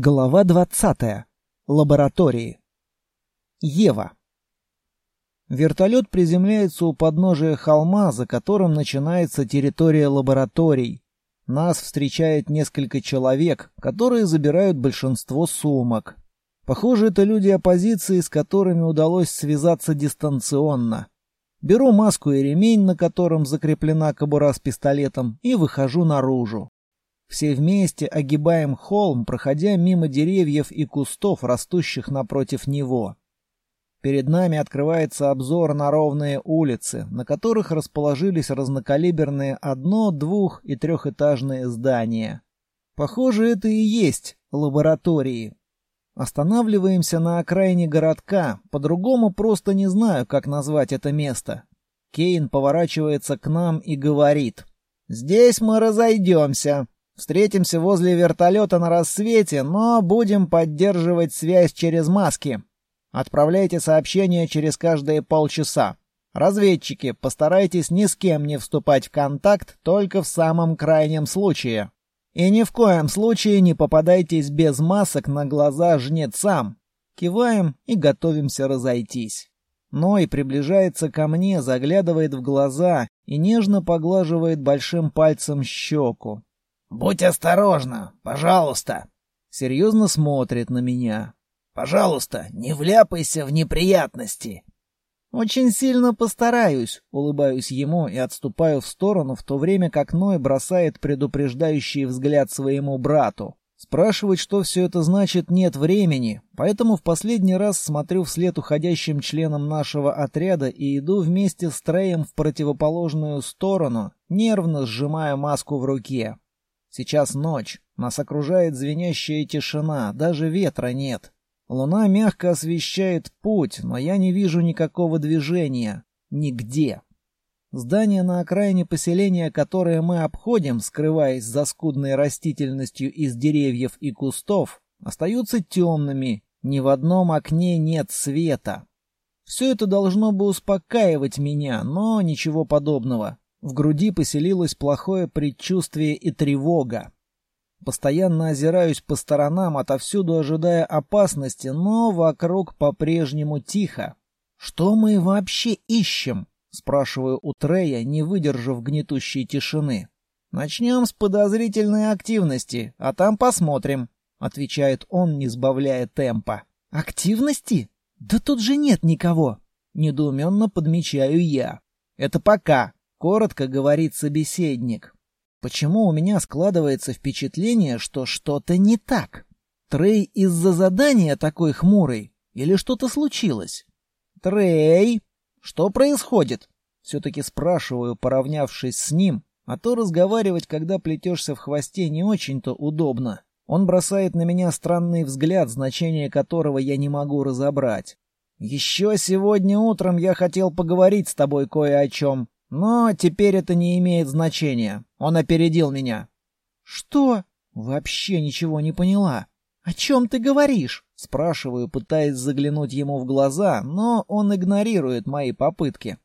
Глава 20. Лаборатории. Ева. Вертолет приземляется у подножия холма, за которым начинается территория лабораторий. Нас встречает несколько человек, которые забирают большинство сумок. Похоже, это люди оппозиции, с которыми удалось связаться дистанционно. Беру маску и ремень, на котором закреплена кобура с пистолетом, и выхожу наружу. Все вместе огибаем холм, проходя мимо деревьев и кустов, растущих напротив него. Перед нами открывается обзор на ровные улицы, на которых расположились разнокалиберные одно-, двух- и трехэтажные здания. Похоже, это и есть лаборатории. Останавливаемся на окраине городка, по-другому просто не знаю, как назвать это место. Кейн поворачивается к нам и говорит. «Здесь мы разойдемся. Встретимся возле вертолета на рассвете, но будем поддерживать связь через маски. Отправляйте сообщения через каждые полчаса. Разведчики, постарайтесь ни с кем не вступать в контакт, только в самом крайнем случае. И ни в коем случае не попадайтесь без масок на глаза жнецам. Киваем и готовимся разойтись. Ной приближается ко мне, заглядывает в глаза и нежно поглаживает большим пальцем щеку. «Будь осторожна, пожалуйста!» Серьезно смотрит на меня. «Пожалуйста, не вляпайся в неприятности!» «Очень сильно постараюсь», — улыбаюсь ему и отступаю в сторону, в то время как Ной бросает предупреждающий взгляд своему брату. Спрашивать, что все это значит, нет времени, поэтому в последний раз смотрю вслед уходящим членам нашего отряда и иду вместе с Треем в противоположную сторону, нервно сжимая маску в руке. Сейчас ночь, нас окружает звенящая тишина, даже ветра нет. Луна мягко освещает путь, но я не вижу никакого движения. Нигде. Здания на окраине поселения, которое мы обходим, скрываясь за скудной растительностью из деревьев и кустов, остаются темными, ни в одном окне нет света. Все это должно бы успокаивать меня, но ничего подобного. В груди поселилось плохое предчувствие и тревога. Постоянно озираюсь по сторонам, отовсюду ожидая опасности, но вокруг по-прежнему тихо. «Что мы вообще ищем?» — спрашиваю у Трея, не выдержав гнетущей тишины. «Начнем с подозрительной активности, а там посмотрим», — отвечает он, не сбавляя темпа. «Активности? Да тут же нет никого!» — недоуменно подмечаю я. «Это пока», Коротко говорит собеседник. Почему у меня складывается впечатление, что что-то не так? Трей из-за задания такой хмурый? Или что-то случилось? Трей, что происходит? Все-таки спрашиваю, поравнявшись с ним, а то разговаривать, когда плетешься в хвосте, не очень-то удобно. Он бросает на меня странный взгляд, значение которого я не могу разобрать. «Еще сегодня утром я хотел поговорить с тобой кое о чем. Но теперь это не имеет значения. Он опередил меня. Что? Вообще ничего не поняла. О чем ты говоришь? Спрашиваю, пытаясь заглянуть ему в глаза, но он игнорирует мои попытки.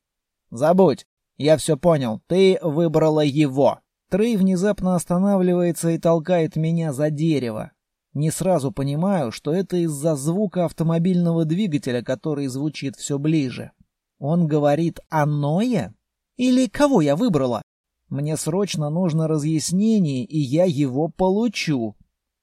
Забудь. Я все понял. Ты выбрала его. Трей внезапно останавливается и толкает меня за дерево. Не сразу понимаю, что это из-за звука автомобильного двигателя, который звучит все ближе. Он говорит о Ное? Или кого я выбрала? Мне срочно нужно разъяснение, и я его получу.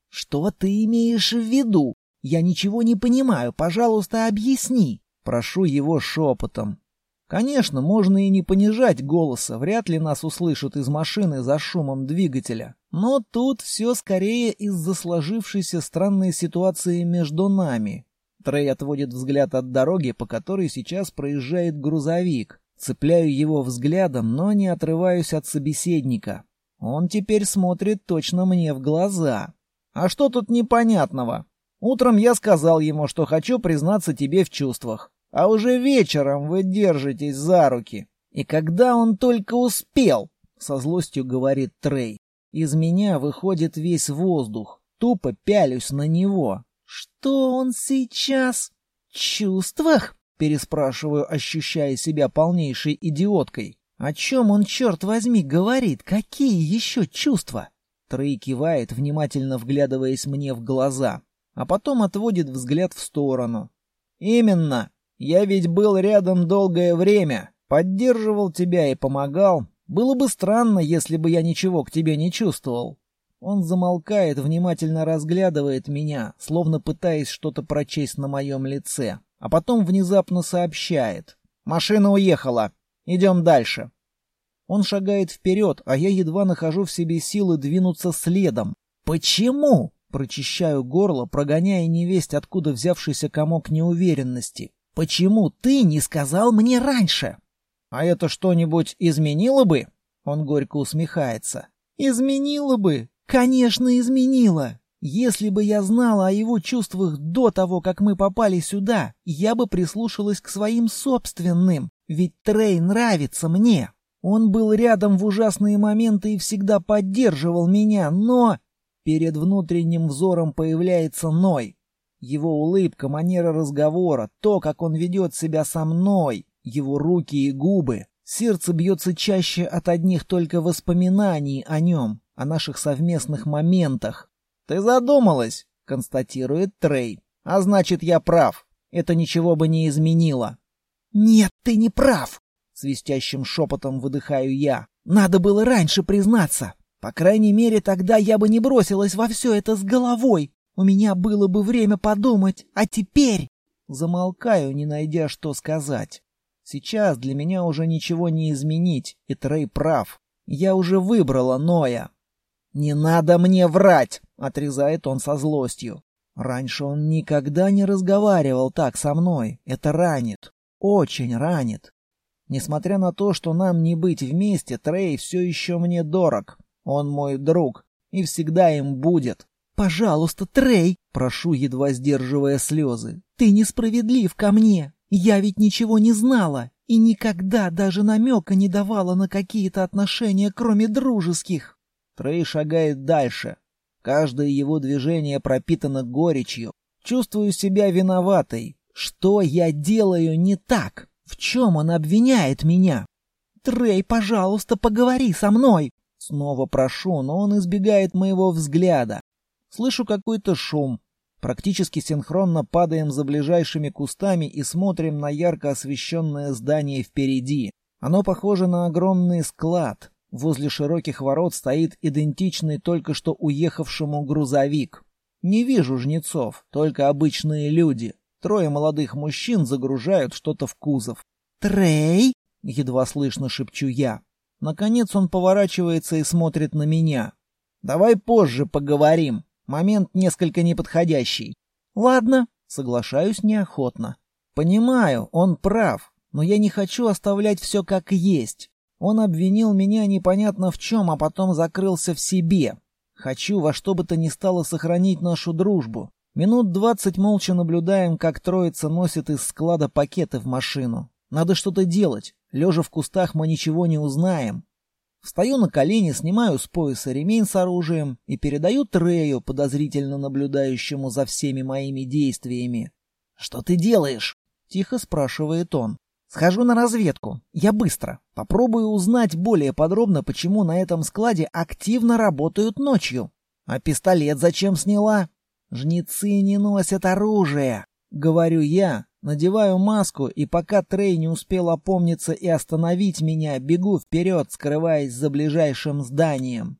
Что ты имеешь в виду? Я ничего не понимаю, пожалуйста, объясни. Прошу его шепотом. Конечно, можно и не понижать голоса, вряд ли нас услышат из машины за шумом двигателя. Но тут все скорее из-за сложившейся странной ситуации между нами. Трей отводит взгляд от дороги, по которой сейчас проезжает грузовик. Цепляю его взглядом, но не отрываюсь от собеседника. Он теперь смотрит точно мне в глаза. А что тут непонятного? Утром я сказал ему, что хочу признаться тебе в чувствах. А уже вечером вы держитесь за руки. И когда он только успел, со злостью говорит Трей. Из меня выходит весь воздух. Тупо пялюсь на него. Что он сейчас? В чувствах? Переспрашиваю, ощущая себя полнейшей идиоткой. О чем он, черт возьми, говорит? Какие еще чувства? Трей кивает, внимательно вглядываясь мне в глаза, а потом отводит взгляд в сторону. «Именно. Я ведь был рядом долгое время, поддерживал тебя и помогал. Было бы странно, если бы я ничего к тебе не чувствовал». Он замолкает, внимательно разглядывает меня, словно пытаясь что-то прочесть на моем лице, а потом внезапно сообщает. «Машина уехала. Идем дальше». Он шагает вперед, а я едва нахожу в себе силы двинуться следом. «Почему?» — прочищаю горло, прогоняя невесть, откуда взявшийся комок неуверенности. «Почему ты не сказал мне раньше?» «А это что-нибудь изменило бы?» Он горько усмехается. «Изменило бы? Конечно, изменило. Если бы я знала о его чувствах до того, как мы попали сюда, я бы прислушалась к своим собственным, ведь Трей нравится мне». Он был рядом в ужасные моменты и всегда поддерживал меня, но... Перед внутренним взором появляется Ной. Его улыбка, манера разговора, то, как он ведет себя со мной, его руки и губы. Сердце бьется чаще от одних только воспоминаний о нем, о наших совместных моментах. «Ты задумалась», — констатирует Трей. «А значит, я прав. Это ничего бы не изменило». «Нет, ты не прав», Свистящим шепотом выдыхаю я. Надо было раньше признаться. По крайней мере, тогда я бы не бросилась во все это с головой. У меня было бы время подумать. А теперь... Замолкаю, не найдя, что сказать. Сейчас для меня уже ничего не изменить, и Трей прав. Я уже выбрала Ноя. «Не надо мне врать!» — отрезает он со злостью. Раньше он никогда не разговаривал так со мной. Это ранит. Очень ранит. Несмотря на то, что нам не быть вместе, Трей все еще мне дорог. Он мой друг и всегда им будет. «Пожалуйста, Трей!» — прошу, едва сдерживая слезы. «Ты несправедлив ко мне. Я ведь ничего не знала и никогда даже намека не давала на какие-то отношения, кроме дружеских». Трей шагает дальше. Каждое его движение пропитано горечью. Чувствую себя виноватой. Что я делаю не так? В чем он обвиняет меня? Трей, пожалуйста, поговори со мной. Снова прошу, но он избегает моего взгляда. Слышу какой-то шум. Практически синхронно падаем за ближайшими кустами и смотрим на ярко освещенное здание впереди. Оно похоже на огромный склад. Возле широких ворот стоит идентичный только что уехавшему грузовик. Не вижу жнецов, только обычные люди. Трое молодых мужчин загружают что-то в кузов. «Трей!» — едва слышно шепчу я. Наконец он поворачивается и смотрит на меня. «Давай позже поговорим. Момент несколько неподходящий». «Ладно», — соглашаюсь неохотно. «Понимаю, он прав, но я не хочу оставлять все как есть. Он обвинил меня непонятно в чем, а потом закрылся в себе. Хочу во что бы то ни стало сохранить нашу дружбу. Минут двадцать молча наблюдаем, как троица носит из склада пакеты в машину. Надо что-то делать. Лежа в кустах мы ничего не узнаем. Встаю на колени, снимаю с пояса ремень с оружием и передаю Трею, подозрительно наблюдающему за всеми моими действиями. «Что ты делаешь?» — тихо спрашивает он. «Схожу на разведку. Я быстро. Попробую узнать более подробно, почему на этом складе активно работают ночью. А пистолет зачем сняла?» «Жнецы не носят оружие», — говорю я, надеваю маску, и пока Трей не успел опомниться и остановить меня, бегу вперед, скрываясь за ближайшим зданием.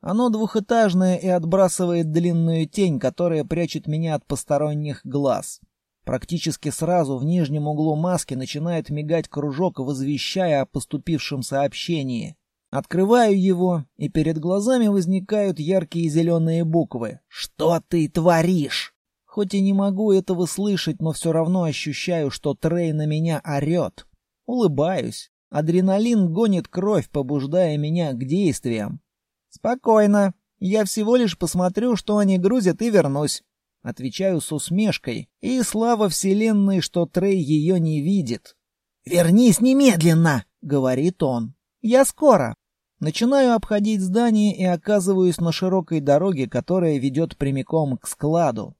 Оно двухэтажное и отбрасывает длинную тень, которая прячет меня от посторонних глаз. Практически сразу в нижнем углу маски начинает мигать кружок, возвещая о поступившем сообщении. Открываю его, и перед глазами возникают яркие зеленые буквы. «Что ты творишь?» Хоть и не могу этого слышать, но все равно ощущаю, что Трей на меня орет. Улыбаюсь. Адреналин гонит кровь, побуждая меня к действиям. «Спокойно. Я всего лишь посмотрю, что они грузят, и вернусь». Отвечаю с усмешкой, и слава вселенной, что Трей ее не видит. «Вернись немедленно!» — говорит он. «Я скоро!» Начинаю обходить здание и оказываюсь на широкой дороге, которая ведет прямиком к складу.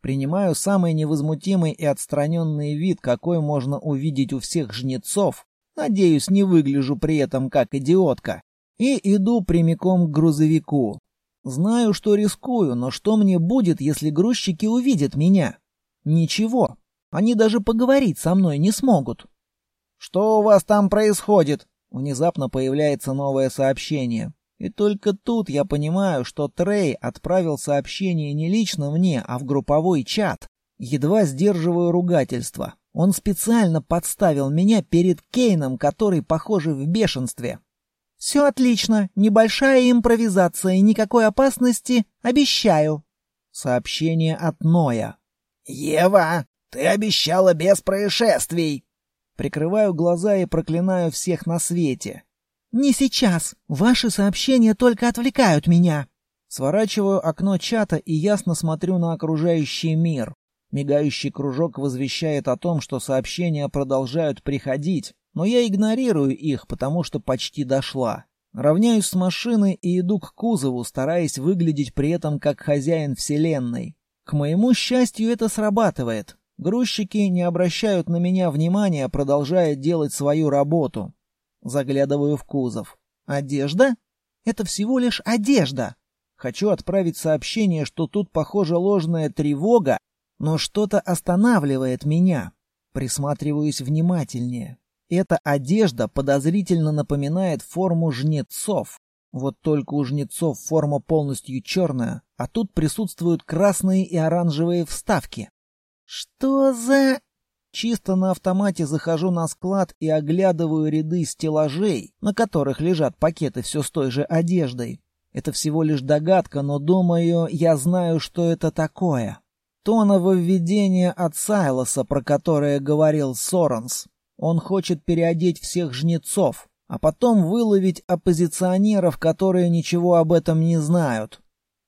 Принимаю самый невозмутимый и отстраненный вид, какой можно увидеть у всех жнецов. Надеюсь, не выгляжу при этом как идиотка. И иду прямиком к грузовику. Знаю, что рискую, но что мне будет, если грузчики увидят меня? Ничего. Они даже поговорить со мной не смогут. Что у вас там происходит? Внезапно появляется новое сообщение. И только тут я понимаю, что Трей отправил сообщение не лично мне, а в групповой чат. Едва сдерживаю ругательство. Он специально подставил меня перед Кейном, который, похоже, в бешенстве. «Все отлично, небольшая импровизация, никакой опасности, обещаю». Сообщение от Ноя. «Ева, ты обещала без происшествий!» Прикрываю глаза и проклинаю всех на свете. «Не сейчас. Ваши сообщения только отвлекают меня». Сворачиваю окно чата и ясно смотрю на окружающий мир. Мигающий кружок возвещает о том, что сообщения продолжают приходить, но я игнорирую их, потому что почти дошла. Равняюсь с машины и иду к кузову, стараясь выглядеть при этом как хозяин вселенной. К моему счастью, это срабатывает. Грузчики не обращают на меня внимания, продолжая делать свою работу. Заглядываю в кузов. Одежда? Это всего лишь одежда. Хочу отправить сообщение, что тут, похоже, ложная тревога, но что-то останавливает меня. Присматриваюсь внимательнее. Эта одежда подозрительно напоминает форму жнецов. Вот только у жнецов форма полностью черная, а тут присутствуют красные и оранжевые вставки. Что за... Чисто на автомате захожу на склад и оглядываю ряды стеллажей, на которых лежат пакеты все с той же одеждой. Это всего лишь догадка, но думаю, я знаю, что это такое. То нововведение от Сайлоса, про которое говорил Соренс. Он хочет переодеть всех жнецов, а потом выловить оппозиционеров, которые ничего об этом не знают.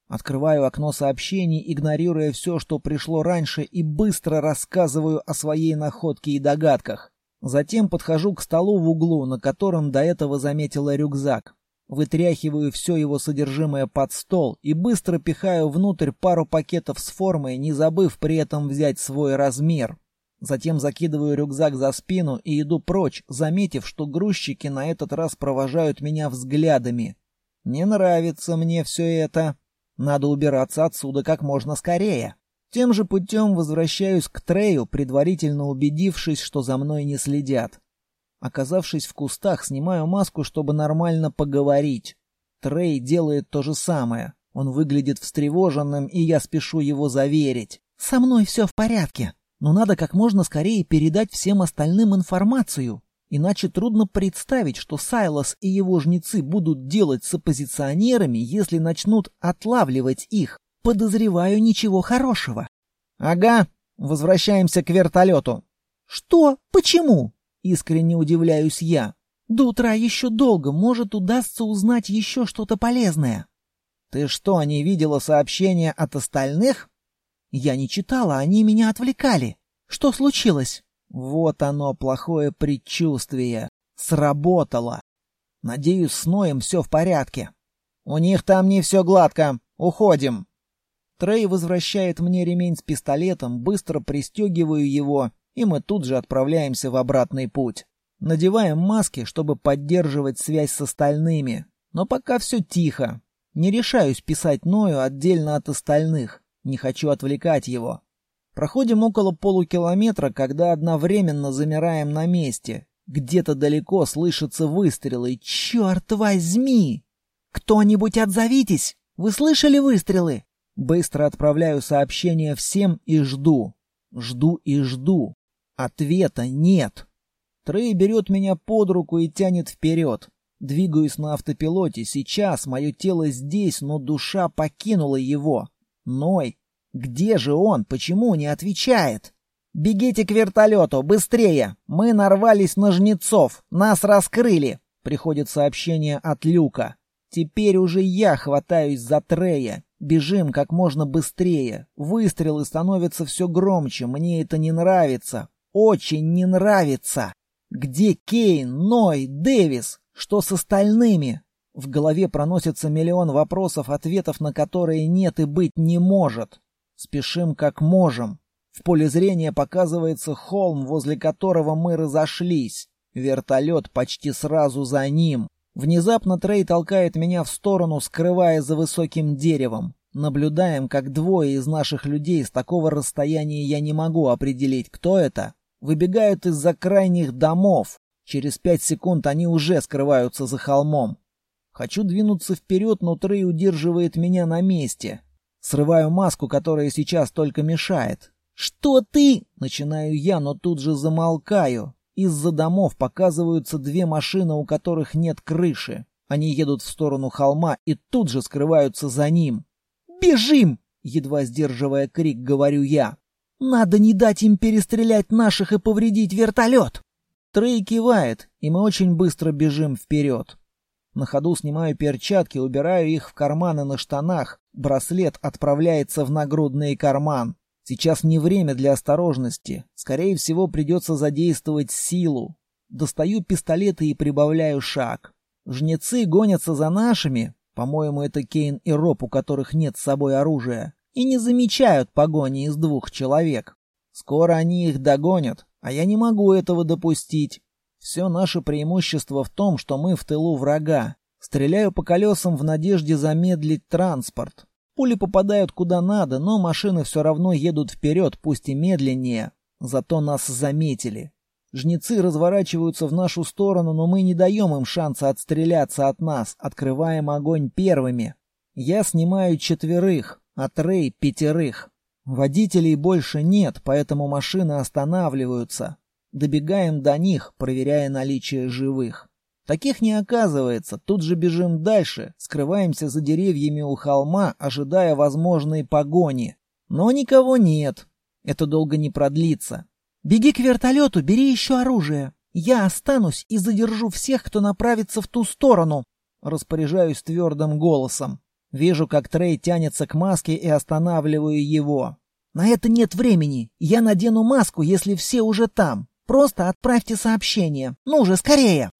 Открываю окно сообщений, игнорируя все, что пришло раньше, и быстро рассказываю о своей находке и догадках. Затем подхожу к столу в углу, на котором до этого заметила рюкзак. Вытряхиваю все его содержимое под стол и быстро пихаю внутрь пару пакетов с формой, не забыв при этом взять свой размер. Затем закидываю рюкзак за спину и иду прочь, заметив, что грузчики на этот раз провожают меня взглядами. Не нравится мне все это. Надо убираться отсюда как можно скорее. Тем же путем возвращаюсь к Трею, предварительно убедившись, что за мной не следят. Оказавшись в кустах, снимаю маску, чтобы нормально поговорить. Трей делает то же самое. Он выглядит встревоженным, и я спешу его заверить. «Со мной все в порядке, но надо как можно скорее передать всем остальным информацию. Иначе трудно представить, что Сайлос и его жнецы будут делать с оппозиционерами, если начнут отлавливать их. Подозреваю ничего хорошего. Ага, возвращаемся к вертолету. Что? Почему? Искренне удивляюсь я. До утра еще долго, может, удастся узнать еще что-то полезное. Ты что, не видела сообщения от остальных? Я не читала, они меня отвлекали. Что случилось? Вот оно, плохое предчувствие. Сработало. Надеюсь, с Ноем все в порядке. У них там не все гладко. Уходим. Трей возвращает мне ремень с пистолетом, быстро пристегиваю его, и мы тут же отправляемся в обратный путь. Надеваем маски, чтобы поддерживать связь с остальными. Но пока все тихо. Не решаюсь писать Ною отдельно от остальных. Не хочу отвлекать его. Проходим около полукилометра, когда одновременно замираем на месте. Где-то далеко слышатся выстрелы. Черт возьми! Кто-нибудь отзовитесь! Вы слышали выстрелы? Быстро отправляю сообщение всем и жду. Жду и жду. Ответа нет. Трей берет меня под руку и тянет вперед. Двигаюсь на автопилоте. Сейчас мое тело здесь, но душа покинула его. Ной где же он? Почему не отвечает? «Бегите к вертолету! Быстрее! Мы нарвались на жнецов! Нас раскрыли!» Приходит сообщение от Люка. Теперь уже я хватаюсь за Трея. Бежим как можно быстрее. Выстрелы становятся все громче. Мне это не нравится. Очень не нравится. Где Кейн, Ной, Дэвис? Что с остальными? В голове проносится миллион вопросов, ответов на которые нет и быть не может. Спешим как можем. В поле зрения показывается холм, возле которого мы разошлись. Вертолет почти сразу за ним. Внезапно Трей толкает меня в сторону, скрывая за высоким деревом. Наблюдаем, как двое из наших людей с такого расстояния я не могу определить, кто это, выбегают из-за крайних домов. Через пять секунд они уже скрываются за холмом. Хочу двинуться вперед, но Трей удерживает меня на месте. Срываю маску, которая сейчас только мешает. «Что ты?» — начинаю я, но тут же замолкаю. Из-за домов показываются две машины, у которых нет крыши. Они едут в сторону холма и тут же скрываются за ним. «Бежим!» — едва сдерживая крик, говорю я. «Надо не дать им перестрелять наших и повредить вертолет!» Трей кивает, и мы очень быстро бежим вперед. На ходу снимаю перчатки, убираю их в карманы на штанах. Браслет отправляется в нагрудный карман. Сейчас не время для осторожности. Скорее всего, придется задействовать силу. Достаю пистолеты и прибавляю шаг. Жнецы гонятся за нашими, по-моему, это Кейн и Роб, у которых нет с собой оружия, и не замечают погони из двух человек. Скоро они их догонят, а я не могу этого допустить. Все наше преимущество в том, что мы в тылу врага. Стреляю по колесам в надежде замедлить транспорт. Пули попадают куда надо, но машины все равно едут вперед, пусть и медленнее. Зато нас заметили. Жнецы разворачиваются в нашу сторону, но мы не даем им шанса отстреляться от нас, открываем огонь первыми. Я снимаю четверых, а Трей — пятерых. Водителей больше нет, поэтому машины останавливаются. Добегаем до них, проверяя наличие живых. Таких не оказывается, тут же бежим дальше, скрываемся за деревьями у холма, ожидая возможной погони. Но никого нет. Это долго не продлится. «Беги к вертолету, бери еще оружие. Я останусь и задержу всех, кто направится в ту сторону», — распоряжаюсь твердым голосом. Вижу, как Трей тянется к маске и останавливаю его. «На это нет времени. Я надену маску, если все уже там. Просто отправьте сообщение. Ну же, скорее!»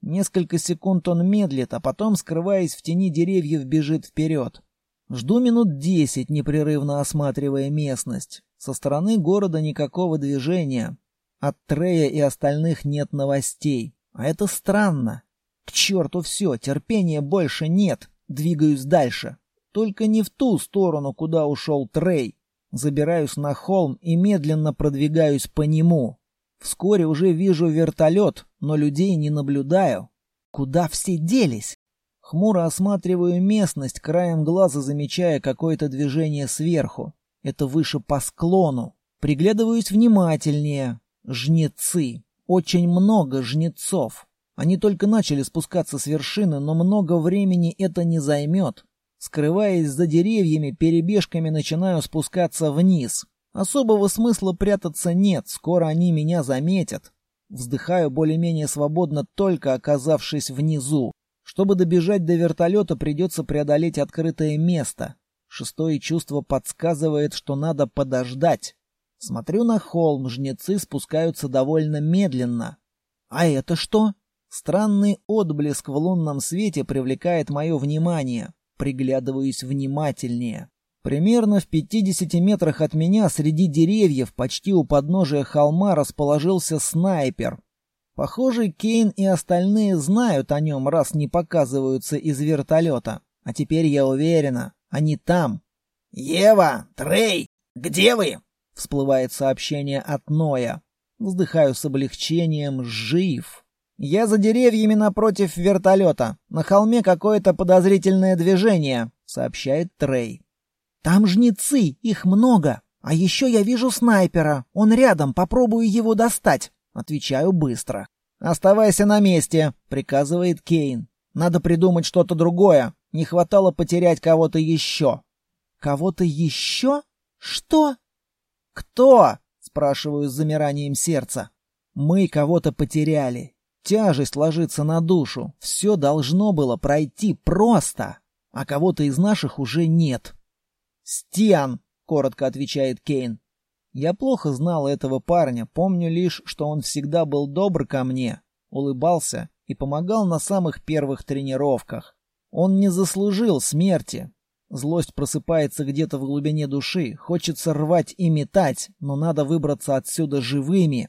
Несколько секунд он медлит, а потом, скрываясь в тени деревьев, бежит вперед. Жду минут десять, непрерывно осматривая местность. Со стороны города никакого движения. От Трея и остальных нет новостей. А это странно. К черту все, терпения больше нет. Двигаюсь дальше. Только не в ту сторону, куда ушел Трей. Забираюсь на холм и медленно продвигаюсь по нему. Вскоре уже вижу вертолет, но людей не наблюдаю. Куда все делись? Хмуро осматриваю местность, краем глаза замечая какое-то движение сверху. Это выше по склону. Приглядываюсь внимательнее. Жнецы. Очень много жнецов. Они только начали спускаться с вершины, но много времени это не займет. Скрываясь за деревьями, перебежками начинаю спускаться вниз. Особого смысла прятаться нет, скоро они меня заметят. Вздыхаю более-менее свободно, только оказавшись внизу. Чтобы добежать до вертолета, придется преодолеть открытое место. Шестое чувство подсказывает, что надо подождать. Смотрю на холм, жнецы спускаются довольно медленно. А это что? Странный отблеск в лунном свете привлекает мое внимание. Приглядываюсь внимательнее. Примерно в 50 метрах от меня среди деревьев, почти у подножия холма, расположился снайпер. Похоже, Кейн и остальные знают о нем, раз не показываются из вертолета. А теперь я уверена, они там. «Ева! Трей! Где вы?» — всплывает сообщение от Ноя. Вздыхаю с облегчением. Жив. Я за деревьями напротив вертолета. На холме какое-то подозрительное движение, сообщает Трей. Там жнецы, их много. А еще я вижу снайпера. Он рядом, попробую его достать. Отвечаю быстро. «Оставайся на месте», — приказывает Кейн. «Надо придумать что-то другое. Не хватало потерять кого-то еще. Кого-то еще? Что? Кто? Спрашиваю с замиранием сердца. Мы кого-то потеряли. Тяжесть ложится на душу. Все должно было пройти просто. А кого-то из наших уже нет. «Стиан!» — коротко отвечает Кейн. Я плохо знал этого парня, помню лишь, что он всегда был добр ко мне, улыбался и помогал на самых первых тренировках. Он не заслужил смерти. Злость просыпается где-то в глубине души, хочется рвать и метать, но надо выбраться отсюда живыми.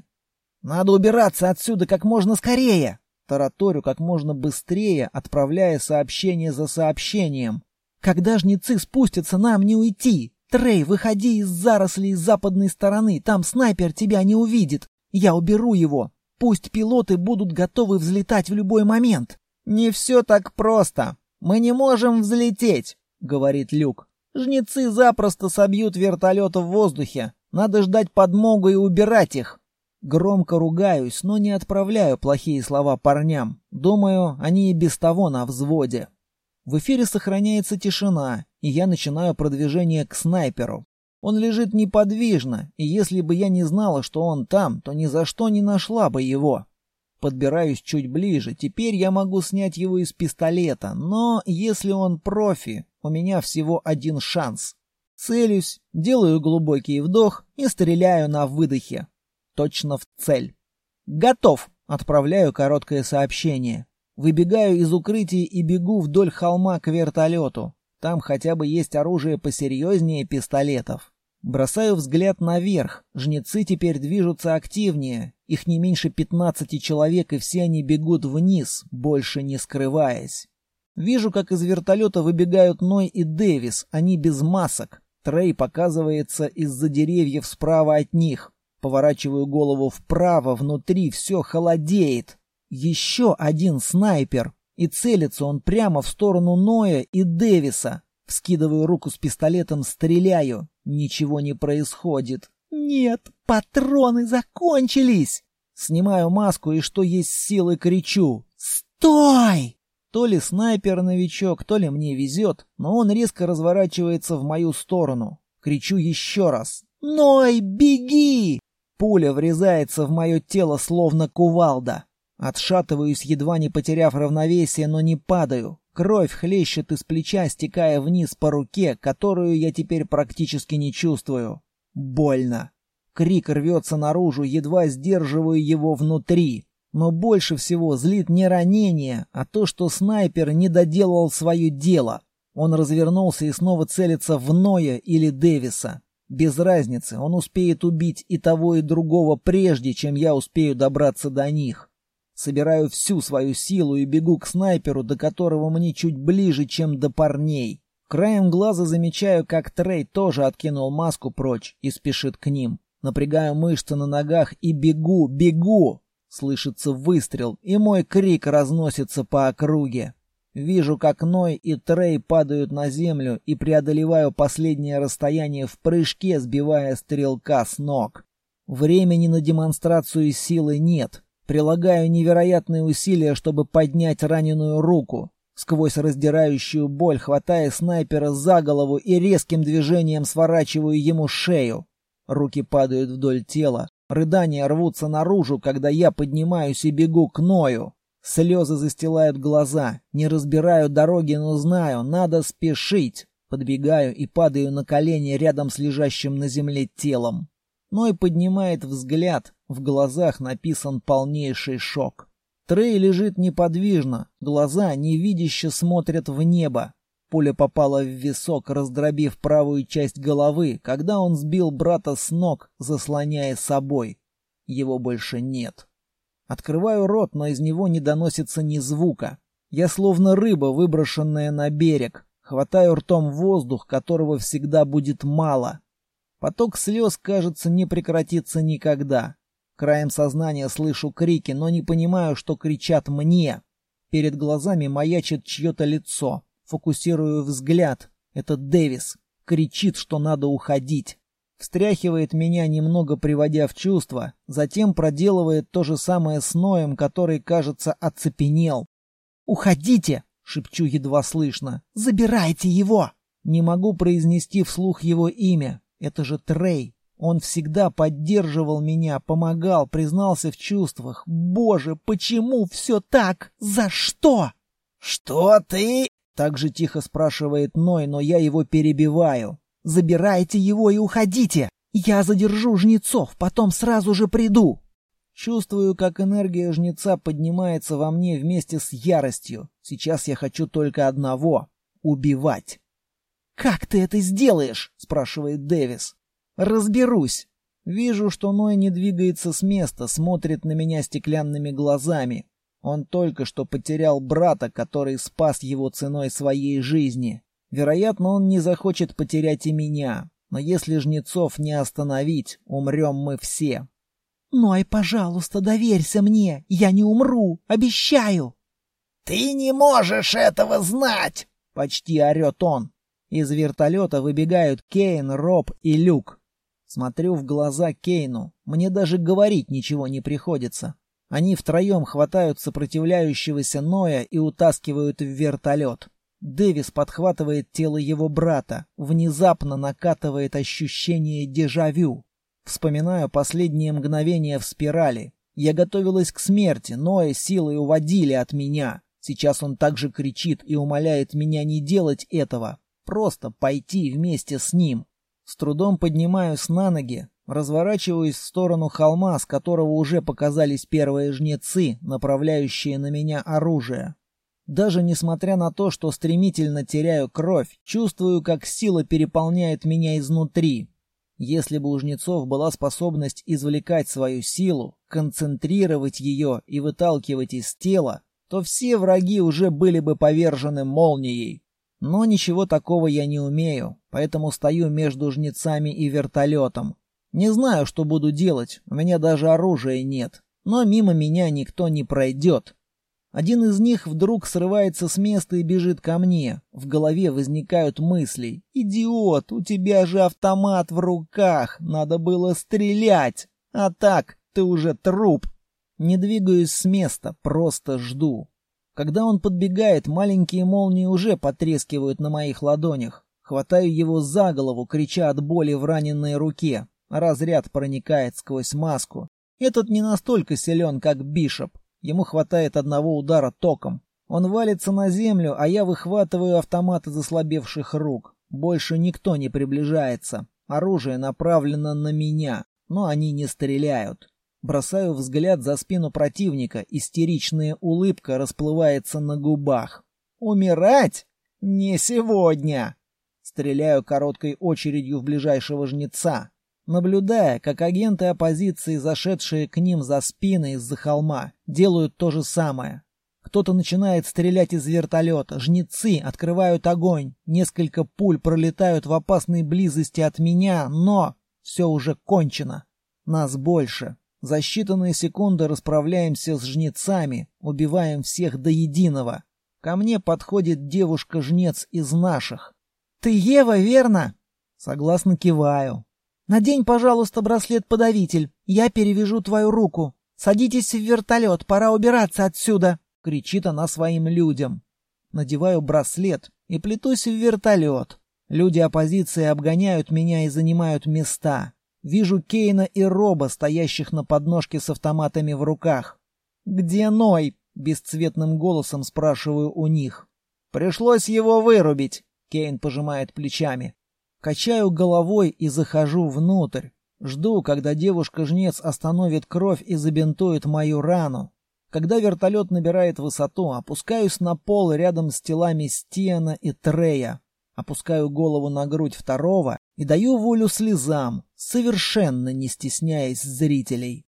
Надо убираться отсюда как можно скорее. Тараторю как можно быстрее, отправляя сообщение за сообщением. «Когда жнецы спустятся, нам не уйти! Трей, выходи из зарослей с западной стороны, там снайпер тебя не увидит! Я уберу его! Пусть пилоты будут готовы взлетать в любой момент!» «Не все так просто! Мы не можем взлететь!» — говорит Люк. «Жнецы запросто собьют вертолет в воздухе. Надо ждать подмогу и убирать их!» Громко ругаюсь, но не отправляю плохие слова парням. Думаю, они и без того на взводе. В эфире сохраняется тишина, и я начинаю продвижение к снайперу. Он лежит неподвижно, и если бы я не знала, что он там, то ни за что не нашла бы его. Подбираюсь чуть ближе, теперь я могу снять его из пистолета, но если он профи, у меня всего один шанс. Целюсь, делаю глубокий вдох и стреляю на выдохе точно в цель. «Готов!» — отправляю короткое сообщение. Выбегаю из укрытия и бегу вдоль холма к вертолету. Там хотя бы есть оружие посерьезнее пистолетов. Бросаю взгляд наверх. Жнецы теперь движутся активнее. Их не меньше пятнадцати человек, и все они бегут вниз, больше не скрываясь. Вижу, как из вертолета выбегают Ной и Дэвис. Они без масок. Трей показывается из-за деревьев справа от них. Поворачиваю голову вправо, внутри все холодеет. Еще один снайпер. И целится он прямо в сторону Ноя и Дэвиса. Вскидываю руку с пистолетом, стреляю. Ничего не происходит. Нет, патроны закончились. Снимаю маску и что есть силы кричу. «Стой!» То ли снайпер-новичок, то ли мне везет, но он резко разворачивается в мою сторону. Кричу еще раз. «Ной, беги!» Пуля врезается в мое тело, словно кувалда. Отшатываюсь, едва не потеряв равновесие, но не падаю. Кровь хлещет из плеча, стекая вниз по руке, которую я теперь практически не чувствую. Больно. Крик рвется наружу, едва сдерживаю его внутри. Но больше всего злит не ранение, а то, что снайпер не доделал свое дело. Он развернулся и снова целится в Ноя или Дэвиса. Без разницы, он успеет убить и того, и другого прежде, чем я успею добраться до них. Собираю всю свою силу и бегу к снайперу, до которого мне чуть ближе, чем до парней. Краем глаза замечаю, как Трей тоже откинул маску прочь и спешит к ним. Напрягаю мышцы на ногах и бегу, бегу! Слышится выстрел, и мой крик разносится по округе. Вижу, как Ной и Трей падают на землю и преодолеваю последнее расстояние в прыжке, сбивая стрелка с ног. Времени на демонстрацию силы нет. Прилагаю невероятные усилия, чтобы поднять раненую руку. Сквозь раздирающую боль хватая снайпера за голову и резким движением сворачиваю ему шею. Руки падают вдоль тела. Рыдания рвутся наружу, когда я поднимаюсь и бегу к Ною. Слезы застилают глаза. Не разбираю дороги, но знаю, надо спешить. Подбегаю и падаю на колени рядом с лежащим на земле телом. Ной поднимает взгляд. В глазах написан полнейший шок. Трей лежит неподвижно, глаза невидяще смотрят в небо. Пуля попала в висок, раздробив правую часть головы, когда он сбил брата с ног, заслоняя собой. Его больше нет. Открываю рот, но из него не доносится ни звука. Я словно рыба, выброшенная на берег. Хватаю ртом воздух, которого всегда будет мало. Поток слез, кажется, не прекратится никогда. Краем сознания слышу крики, но не понимаю, что кричат мне. Перед глазами маячит чье-то лицо. Фокусирую взгляд. Это Дэвис. Кричит, что надо уходить. Встряхивает меня, немного приводя в чувство, затем проделывает то же самое с Ноем, который, кажется, оцепенел. «Уходите!» — шепчу едва слышно. «Забирайте его!» Не могу произнести вслух его имя. Это же Трей. Он всегда поддерживал меня, помогал, признался в чувствах. Боже, почему все так? За что? «Что ты?» — так же тихо спрашивает Ной, но я его перебиваю. Забирайте его и уходите. Я задержу жнецов, потом сразу же приду. Чувствую, как энергия жнеца поднимается во мне вместе с яростью. Сейчас я хочу только одного — убивать. «Как ты это сделаешь?» — спрашивает Дэвис. «Разберусь». Вижу, что Ной не двигается с места, смотрит на меня стеклянными глазами. Он только что потерял брата, который спас его ценой своей жизни. Вероятно, он не захочет потерять и меня. Но если жнецов не остановить, умрем мы все. Ай, пожалуйста, доверься мне, я не умру, обещаю. Ты не можешь этого знать, почти орет он. Из вертолета выбегают Кейн, Роб и Люк. Смотрю в глаза Кейну. Мне даже говорить ничего не приходится. Они втроем хватают сопротивляющегося Ноя и утаскивают в вертолет. Дэвис подхватывает тело его брата. Внезапно накатывает ощущение дежавю. Вспоминаю последние мгновения в спирали. Я готовилась к смерти, Ноя силой уводили от меня. Сейчас он также кричит и умоляет меня не делать этого. Просто пойти вместе с ним. С трудом поднимаюсь на ноги, разворачиваюсь в сторону холма, с которого уже показались первые жнецы, направляющие на меня оружие. Даже несмотря на то, что стремительно теряю кровь, чувствую, как сила переполняет меня изнутри. Если бы у жнецов была способность извлекать свою силу, концентрировать ее и выталкивать из тела, то все враги уже были бы повержены молнией. Но ничего такого я не умею, поэтому стою между жнецами и вертолетом. Не знаю, что буду делать, у меня даже оружия нет, но мимо меня никто не пройдет. Один из них вдруг срывается с места и бежит ко мне. В голове возникают мысли. «Идиот, у тебя же автомат в руках, надо было стрелять, а так ты уже труп». Не двигаюсь с места, просто жду. Когда он подбегает, маленькие молнии уже потрескивают на моих ладонях. Хватаю его за голову, крича от боли в раненной руке. Разряд проникает сквозь маску. Этот не настолько силен, как Бишоп. Ему хватает одного удара током. Он валится на землю, а я выхватываю автомат из ослабевших рук. Больше никто не приближается. Оружие направлено на меня, но они не стреляют. Бросаю взгляд за спину противника, истеричная улыбка расплывается на губах. «Умирать? Не сегодня!» Стреляю короткой очередью в ближайшего жнеца, наблюдая, как агенты оппозиции, зашедшие к ним за спины из-за холма, делают то же самое. Кто-то начинает стрелять из вертолета, жнецы открывают огонь, несколько пуль пролетают в опасной близости от меня, но все уже кончено. Нас больше, за считанные секунды расправляемся с жнецами, убиваем всех до единого. Ко мне подходит девушка-жнец из наших. «Ты Ева, верно?» Согласно киваю. «Надень, пожалуйста, браслет-подавитель. Я перевяжу твою руку. Садитесь в вертолет, пора убираться отсюда!» — кричит она своим людям. Надеваю браслет и плетусь в вертолет. Люди оппозиции обгоняют меня и занимают места. Вижу Кейна и Роба, стоящих на подножке с автоматами в руках. «Где Ной?» — бесцветным голосом спрашиваю у них. «Пришлось его вырубить», — Кейн пожимает плечами. Качаю головой и захожу внутрь. Жду, когда девушка-жнец остановит кровь и забинтует мою рану. Когда вертолет набирает высоту, опускаюсь на пол рядом с телами Стиана и Трея. Опускаю голову на грудь второго и даю волю слезам, совершенно не стесняясь зрителей.